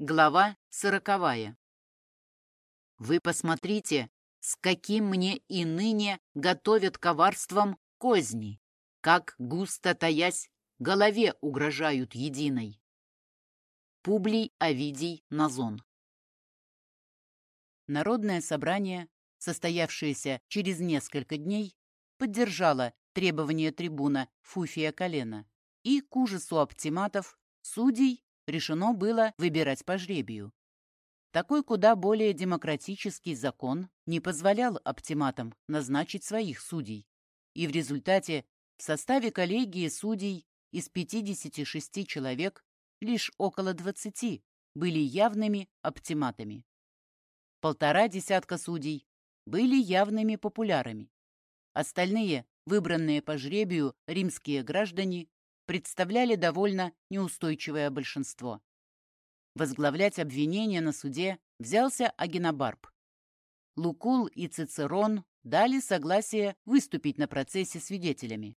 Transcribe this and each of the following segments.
Глава сороковая. Вы посмотрите, с каким мне и ныне готовят коварством козни, как густо таясь, голове угрожают единой. Публий Овидий Назон. Народное собрание, состоявшееся через несколько дней, поддержало требования трибуна Фуфия Колена и, к ужасу оптиматов, судей решено было выбирать по жребию. Такой куда более демократический закон не позволял оптиматам назначить своих судей, и в результате в составе коллегии судей из 56 человек лишь около 20 были явными оптиматами. Полтора десятка судей были явными популярами. Остальные, выбранные по жребию римские граждане, представляли довольно неустойчивое большинство. Возглавлять обвинение на суде взялся Агенобарб. Лукул и Цицерон дали согласие выступить на процессе свидетелями.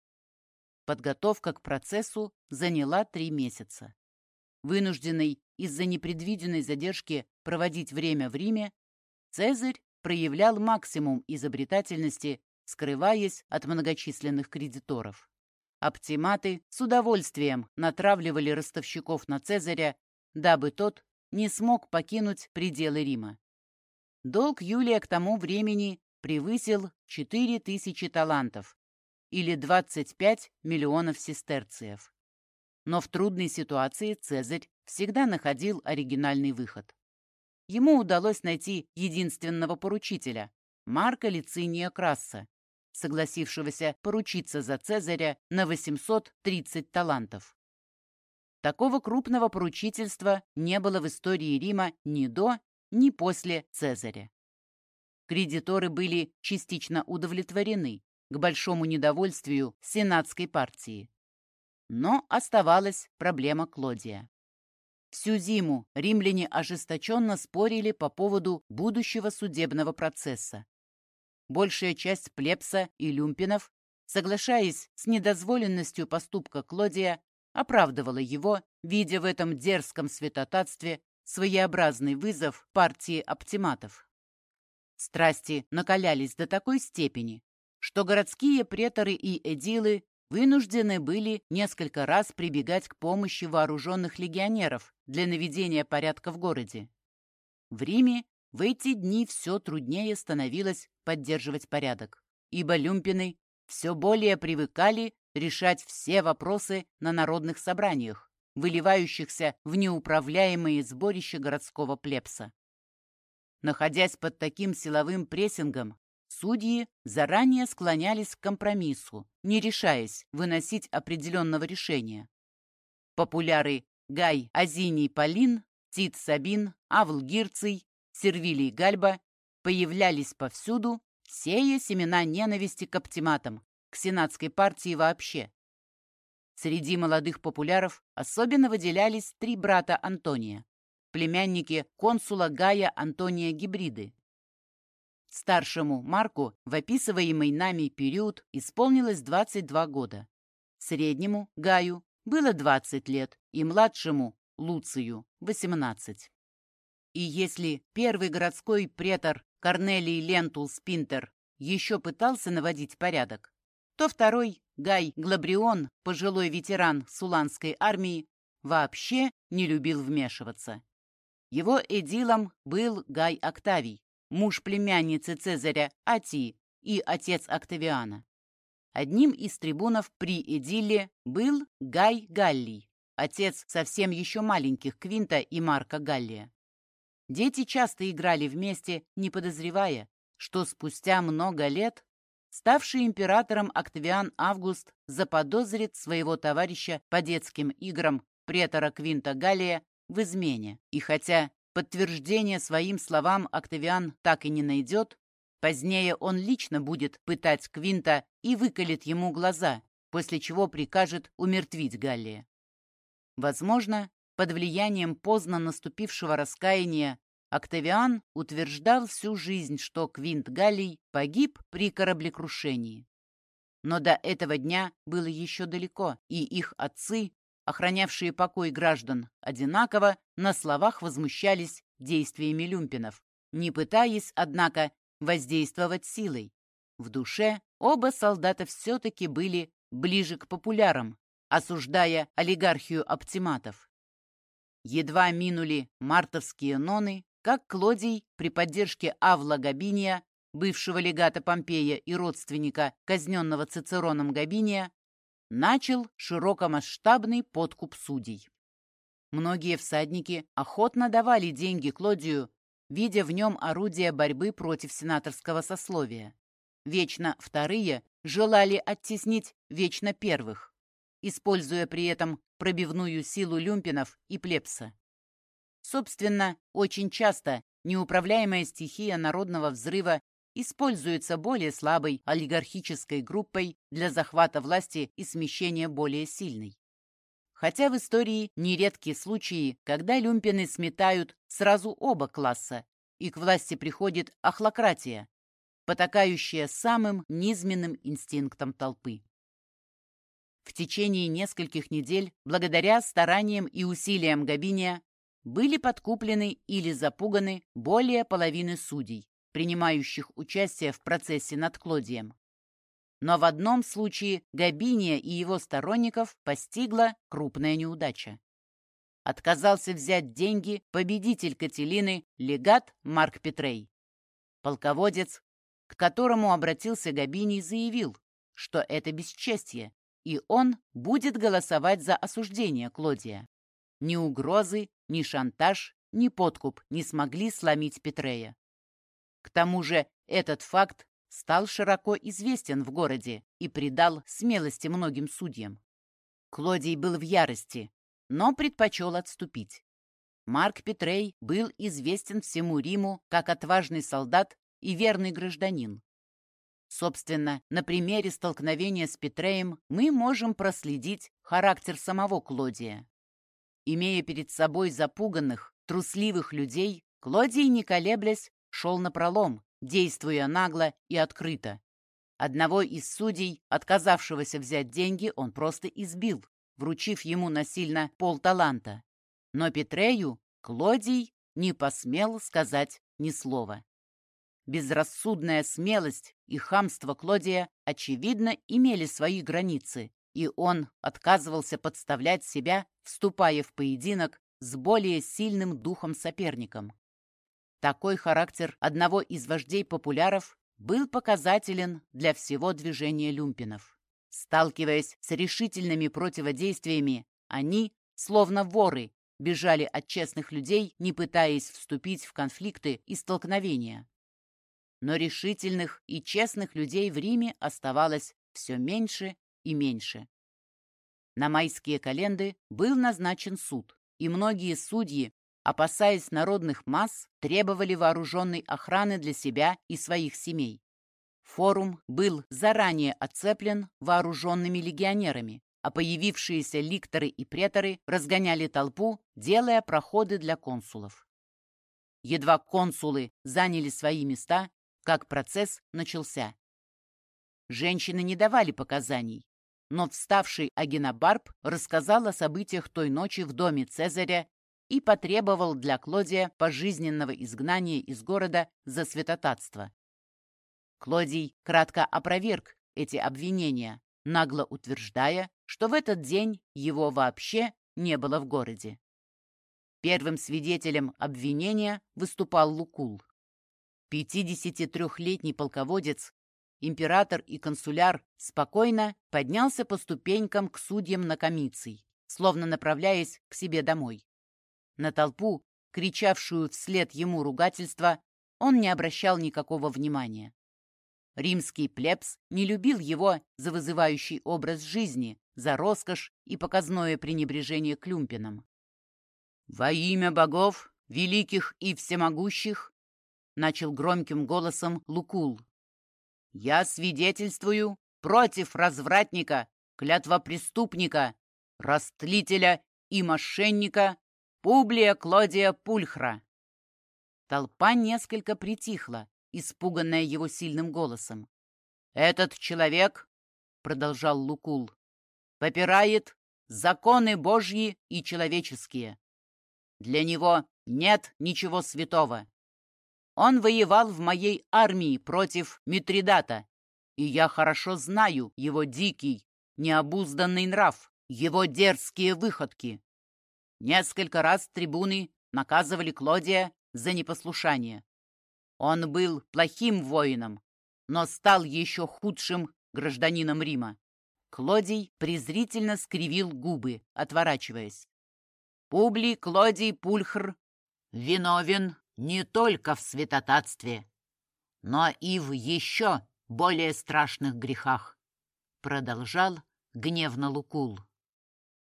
Подготовка к процессу заняла три месяца. Вынужденный из-за непредвиденной задержки проводить время в Риме, Цезарь проявлял максимум изобретательности, скрываясь от многочисленных кредиторов. Оптиматы с удовольствием натравливали ростовщиков на Цезаря, дабы тот не смог покинуть пределы Рима. Долг Юлия к тому времени превысил 4000 талантов или 25 миллионов сестерциев. Но в трудной ситуации Цезарь всегда находил оригинальный выход. Ему удалось найти единственного поручителя – Марка Лициния Красса, согласившегося поручиться за Цезаря на 830 талантов. Такого крупного поручительства не было в истории Рима ни до, ни после Цезаря. Кредиторы были частично удовлетворены к большому недовольствию сенатской партии. Но оставалась проблема Клодия. Всю зиму римляне ожесточенно спорили по поводу будущего судебного процесса, большая часть плебса и люмпинов, соглашаясь с недозволенностью поступка Клодия, оправдывала его, видя в этом дерзком святотатстве своеобразный вызов партии оптиматов. Страсти накалялись до такой степени, что городские преторы и эдилы вынуждены были несколько раз прибегать к помощи вооруженных легионеров для наведения порядка в городе. В Риме в эти дни все труднее становилось поддерживать порядок, ибо люмпины все более привыкали решать все вопросы на народных собраниях, выливающихся в неуправляемые сборища городского плебса. Находясь под таким силовым прессингом, судьи заранее склонялись к компромиссу, не решаясь выносить определенного решения. Популяры Гай Азиний Полин, Тит Сабин, Авл Гирций Сервилий Гальба появлялись повсюду, сея семена ненависти к оптиматам, к сенатской партии вообще. Среди молодых популяров особенно выделялись три брата Антония, племянники консула Гая Антония Гибриды. Старшему Марку в описываемый нами период исполнилось 22 года. Среднему Гаю было 20 лет и младшему Луцию 18. И если первый городской претор Корнелий Лентул Спинтер еще пытался наводить порядок, то второй, Гай Глабрион, пожилой ветеран Сулланской армии, вообще не любил вмешиваться. Его эдилом был Гай Октавий, муж племянницы Цезаря Атии и отец Октавиана. Одним из трибунов при Эдиле был Гай Галлий, отец совсем еще маленьких Квинта и Марка Галлия. Дети часто играли вместе, не подозревая, что спустя много лет ставший императором Октавиан Август заподозрит своего товарища по детским играм претора Квинта Галлия в измене. И хотя подтверждение своим словам Октавиан так и не найдет, позднее он лично будет пытать Квинта и выколет ему глаза, после чего прикажет умертвить Галлия. Возможно, под влиянием поздно наступившего раскаяния Октавиан утверждал всю жизнь, что Квинт Галлий погиб при кораблекрушении. Но до этого дня было еще далеко, и их отцы охранявшие покой граждан, одинаково на словах возмущались действиями люмпинов, не пытаясь, однако, воздействовать силой. В душе оба солдата все-таки были ближе к популярам, осуждая олигархию оптиматов. Едва минули мартовские ноны, как Клодий при поддержке Авла Габиния, бывшего легата Помпея и родственника казненного Цицероном Габиния, начал широкомасштабный подкуп судей. Многие всадники охотно давали деньги Клодию, видя в нем орудие борьбы против сенаторского сословия. Вечно вторые желали оттеснить вечно первых, используя при этом пробивную силу люмпинов и плебса. Собственно, очень часто неуправляемая стихия народного взрыва используется более слабой олигархической группой для захвата власти и смещения более сильной. Хотя в истории нередки случаи, когда люмпины сметают сразу оба класса, и к власти приходит ахлократия, потакающая самым низменным инстинктом толпы. В течение нескольких недель, благодаря стараниям и усилиям Габиния, были подкуплены или запуганы более половины судей, принимающих участие в процессе над Клодием. Но в одном случае Габиния и его сторонников постигла крупная неудача. Отказался взять деньги победитель Кателины, легат Марк Петрей. Полководец, к которому обратился Габиний, заявил, что это бесчестье, и он будет голосовать за осуждение Клодия. Ни угрозы, ни шантаж, ни подкуп не смогли сломить Петрея. К тому же этот факт стал широко известен в городе и придал смелости многим судьям. Клодий был в ярости, но предпочел отступить. Марк Петрей был известен всему Риму как отважный солдат и верный гражданин. Собственно, на примере столкновения с Петреем мы можем проследить характер самого Клодия. Имея перед собой запуганных, трусливых людей, Клодий, не колеблясь, шел на пролом, действуя нагло и открыто. Одного из судей, отказавшегося взять деньги, он просто избил, вручив ему насильно полталанта. Но Петрею Клодий не посмел сказать ни слова. Безрассудная смелость и хамство Клодия, очевидно, имели свои границы, и он отказывался подставлять себя, вступая в поединок с более сильным духом соперником. Такой характер одного из вождей популяров был показателен для всего движения люмпинов. Сталкиваясь с решительными противодействиями, они, словно воры, бежали от честных людей, не пытаясь вступить в конфликты и столкновения. Но решительных и честных людей в Риме оставалось все меньше и меньше. На майские календы был назначен суд, и многие судьи опасаясь народных масс, требовали вооруженной охраны для себя и своих семей. Форум был заранее оцеплен вооруженными легионерами, а появившиеся ликторы и преторы разгоняли толпу, делая проходы для консулов. Едва консулы заняли свои места, как процесс начался. Женщины не давали показаний, но вставший Агенобарб рассказал о событиях той ночи в доме Цезаря и потребовал для Клодия пожизненного изгнания из города за святотатство. Клодий кратко опроверг эти обвинения, нагло утверждая, что в этот день его вообще не было в городе. Первым свидетелем обвинения выступал Лукул. 53-летний полководец, император и консуляр спокойно поднялся по ступенькам к судьям на комиций, словно направляясь к себе домой. На толпу, кричавшую вслед ему ругательства, он не обращал никакого внимания. Римский плебс не любил его за вызывающий образ жизни, за роскошь и показное пренебрежение к люмпинам. «Во имя богов, великих и всемогущих!» Начал громким голосом Лукул. «Я свидетельствую против развратника, клятва преступника, растлителя и мошенника Публия Клодия Пульхра!» Толпа несколько притихла, испуганная его сильным голосом. «Этот человек, — продолжал Лукул, — попирает законы Божьи и человеческие. Для него нет ничего святого. Он воевал в моей армии против Митридата, и я хорошо знаю его дикий, необузданный нрав, его дерзкие выходки. Несколько раз трибуны наказывали Клодия за непослушание. Он был плохим воином, но стал еще худшим гражданином Рима. Клодий презрительно скривил губы, отворачиваясь. Публий Клодий Пульхр виновен не только в святотатстве, но и в еще более страшных грехах, продолжал гневно Лукул.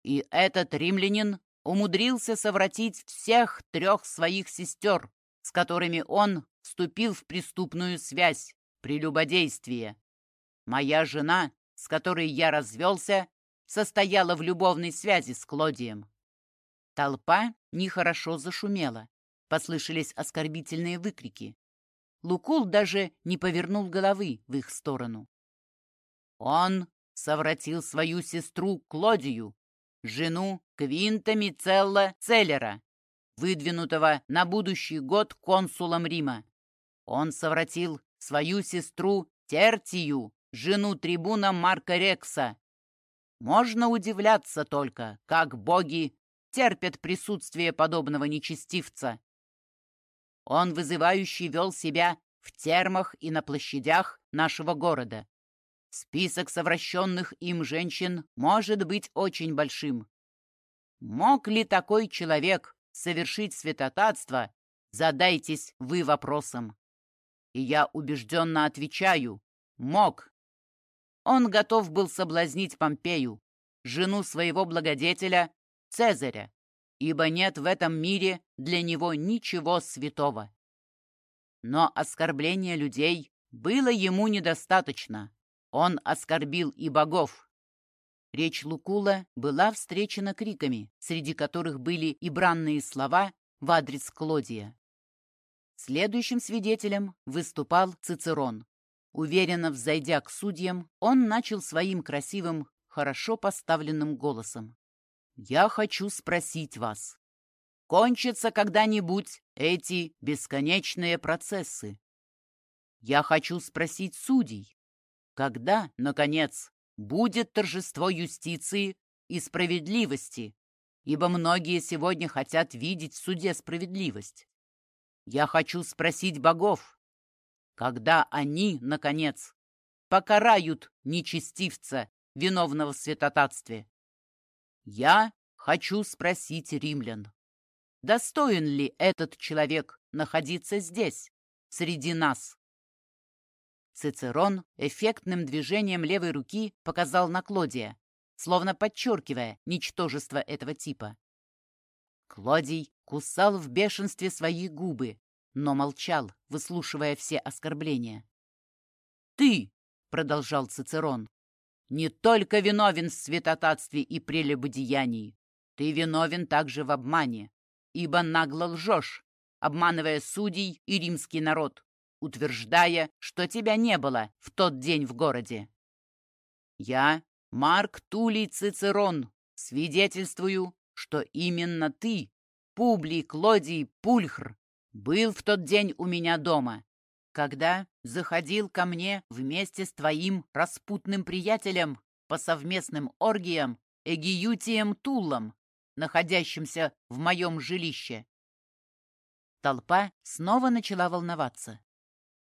И этот римлянин умудрился совратить всех трех своих сестер, с которыми он вступил в преступную связь при любодействии. Моя жена, с которой я развелся, состояла в любовной связи с Клодием. Толпа нехорошо зашумела. Послышались оскорбительные выкрики. Лукул даже не повернул головы в их сторону. Он совратил свою сестру Клодию, жену Квинта Мицелла Целлера, выдвинутого на будущий год консулом Рима. Он совратил свою сестру Тертию, жену трибуна Марка Рекса. Можно удивляться только, как боги терпят присутствие подобного нечестивца. Он вызывающе вел себя в термах и на площадях нашего города. Список совращенных им женщин может быть очень большим. Мог ли такой человек совершить святотатство, задайтесь вы вопросом. И я убежденно отвечаю, мог. Он готов был соблазнить Помпею, жену своего благодетеля Цезаря, ибо нет в этом мире для него ничего святого. Но оскорбление людей было ему недостаточно. Он оскорбил и богов. Речь Лукула была встречена криками, среди которых были и бранные слова в адрес Клодия. Следующим свидетелем выступал Цицерон. Уверенно взойдя к судьям, он начал своим красивым, хорошо поставленным голосом. Я хочу спросить вас, кончатся когда-нибудь эти бесконечные процессы? Я хочу спросить судей, когда, наконец, будет торжество юстиции и справедливости, ибо многие сегодня хотят видеть в суде справедливость. Я хочу спросить богов, когда они, наконец, покарают нечестивца, виновного в святотатстве. Я хочу спросить римлян, достоин ли этот человек находиться здесь, среди нас? Цицерон эффектным движением левой руки показал на Клодия, словно подчеркивая ничтожество этого типа. Клодий кусал в бешенстве свои губы, но молчал, выслушивая все оскорбления. «Ты», — продолжал Цицерон, не только виновен в святотатстве и прелюбодеянии, ты виновен также в обмане, ибо нагло лжешь, обманывая судей и римский народ, утверждая, что тебя не было в тот день в городе. Я, Марк Тулий Цицерон, свидетельствую, что именно ты, Публий Клодий Пульхр, был в тот день у меня дома, когда заходил ко мне вместе с твоим распутным приятелем по совместным оргиям Эгиютием Туллом, находящимся в моем жилище. Толпа снова начала волноваться.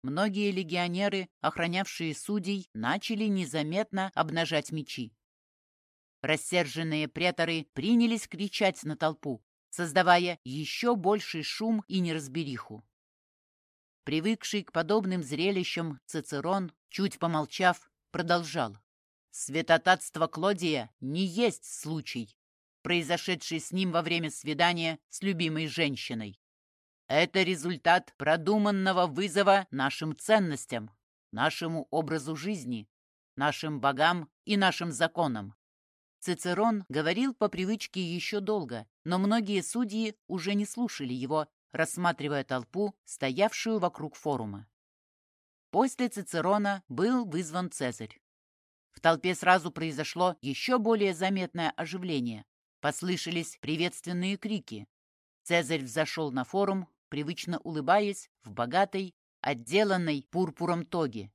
Многие легионеры, охранявшие судей, начали незаметно обнажать мечи. Рассерженные преторы принялись кричать на толпу, создавая еще больший шум и неразбериху. Привыкший к подобным зрелищам, Цицерон, чуть помолчав, продолжал. Святотатство Клодия не есть случай, произошедший с ним во время свидания с любимой женщиной. Это результат продуманного вызова нашим ценностям, нашему образу жизни, нашим богам и нашим законам. Цицерон говорил по привычке еще долго, но многие судьи уже не слушали его рассматривая толпу, стоявшую вокруг форума. После Цицерона был вызван Цезарь. В толпе сразу произошло еще более заметное оживление. Послышались приветственные крики. Цезарь взошел на форум, привычно улыбаясь, в богатой, отделанной пурпуром тоге.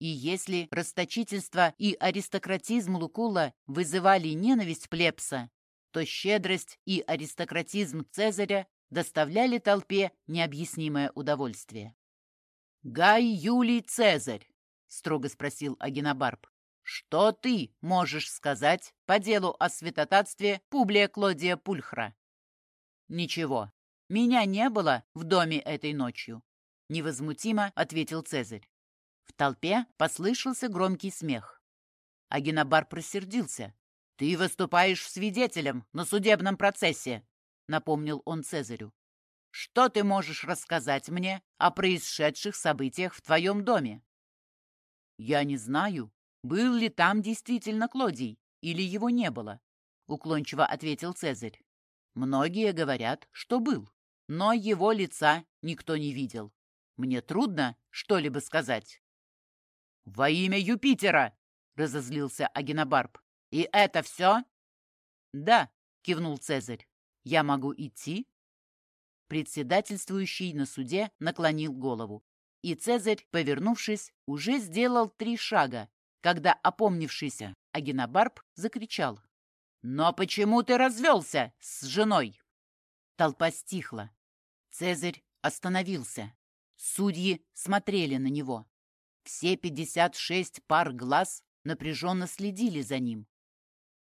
И если расточительство и аристократизм Лукула вызывали ненависть плебса, то щедрость и аристократизм Цезаря доставляли толпе необъяснимое удовольствие. «Гай Юлий Цезарь!» — строго спросил Агинобарб. «Что ты можешь сказать по делу о святотатстве Публия Клодия Пульхра?» «Ничего, меня не было в доме этой ночью», — невозмутимо ответил Цезарь. В толпе послышался громкий смех. Агинобар просердился. «Ты выступаешь свидетелем на судебном процессе», — напомнил он Цезарю. «Что ты можешь рассказать мне о происшедших событиях в твоем доме?» «Я не знаю, был ли там действительно Клодий или его не было», — уклончиво ответил Цезарь. «Многие говорят, что был, но его лица никто не видел. Мне трудно что-либо сказать». «Во имя Юпитера!» — разозлился Агинобарб. «И это все?» «Да», — кивнул Цезарь. «Я могу идти?» Председательствующий на суде наклонил голову, и Цезарь, повернувшись, уже сделал три шага, когда опомнившийся Агинобарб закричал. «Но почему ты развелся с женой?» Толпа стихла. Цезарь остановился. Судьи смотрели на него. Все пятьдесят шесть пар глаз напряженно следили за ним.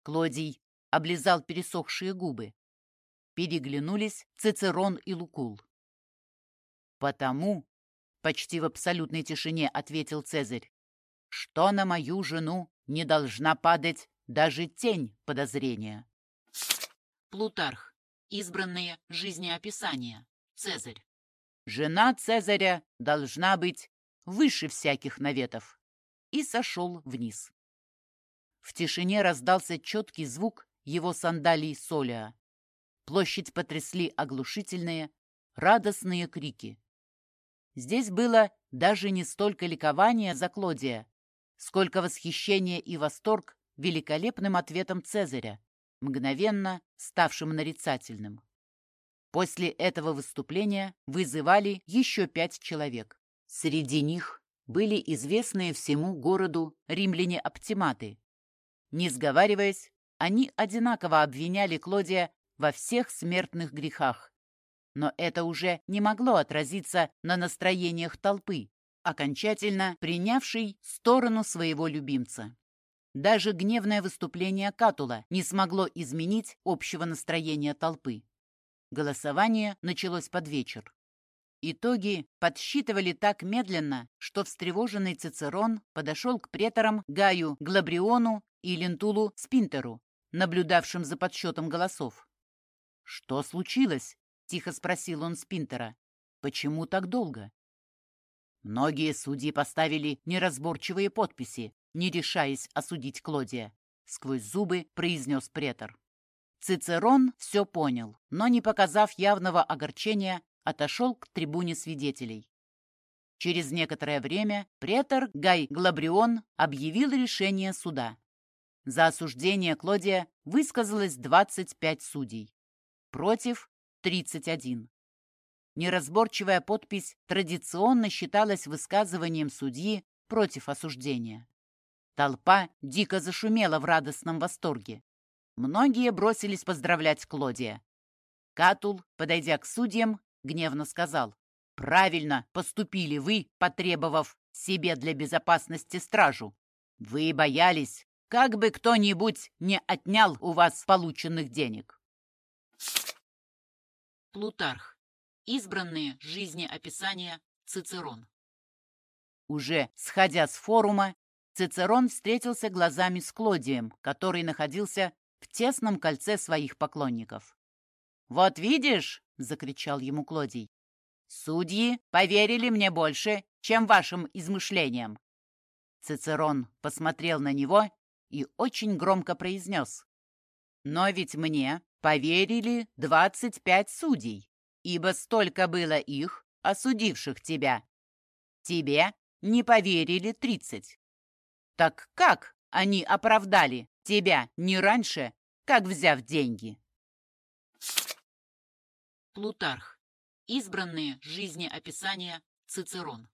Клодий облизал пересохшие губы. Переглянулись Цицерон и Лукул. «Потому», — почти в абсолютной тишине ответил Цезарь, «что на мою жену не должна падать даже тень подозрения». Плутарх. Избранные жизнеописания. Цезарь. Жена Цезаря должна быть выше всяких наветов, и сошел вниз. В тишине раздался четкий звук его сандалий Солиа. Площадь потрясли оглушительные, радостные крики. Здесь было даже не столько ликования за Клодия, сколько восхищения и восторг великолепным ответом Цезаря, мгновенно ставшим нарицательным. После этого выступления вызывали еще пять человек. Среди них были известные всему городу римляне-оптиматы. Не сговариваясь, они одинаково обвиняли Клодия во всех смертных грехах. Но это уже не могло отразиться на настроениях толпы, окончательно принявшей сторону своего любимца. Даже гневное выступление Катула не смогло изменить общего настроения толпы. Голосование началось под вечер. Итоги подсчитывали так медленно, что встревоженный Цицерон подошел к преторам Гаю Глабриону и Лентулу Спинтеру, наблюдавшим за подсчетом голосов. «Что случилось?» — тихо спросил он Спинтера. «Почему так долго?» Многие судьи поставили неразборчивые подписи, не решаясь осудить Клодия. Сквозь зубы произнес претор. Цицерон все понял, но, не показав явного огорчения, отошел к трибуне свидетелей. Через некоторое время претор Гай Глабрион объявил решение суда. За осуждение Клодия высказалось 25 судей. Против – 31. Неразборчивая подпись традиционно считалась высказыванием судьи против осуждения. Толпа дико зашумела в радостном восторге. Многие бросились поздравлять Клодия. Катул, подойдя к судьям, гневно сказал. «Правильно поступили вы, потребовав себе для безопасности стражу. Вы боялись, как бы кто-нибудь не отнял у вас полученных денег». Плутарх. Избранные жизнеописания Цицерон. Уже сходя с форума, Цицерон встретился глазами с Клодием, который находился в тесном кольце своих поклонников. «Вот видишь!» — закричал ему Клодий. «Судьи поверили мне больше, чем вашим измышлениям». Цицерон посмотрел на него и очень громко произнес. «Но ведь мне поверили двадцать пять судей, ибо столько было их, осудивших тебя. Тебе не поверили тридцать. Так как они оправдали тебя не раньше, как взяв деньги. Плутарх. Избранные жизнеописания Цицерон.